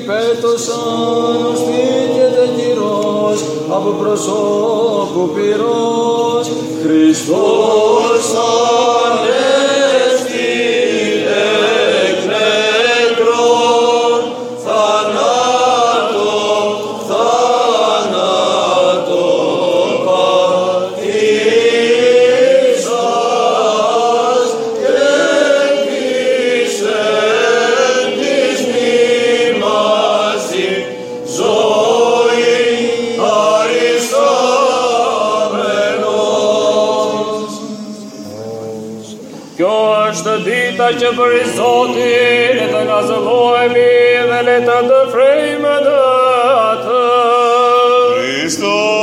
πέτωσαν ως φύγεται κυρός από προσώπου πυρός Χριστός. Shtë dita që për i Zotit E të nga zëvojëmi dhe le të ndëfrejme dhe atë Christo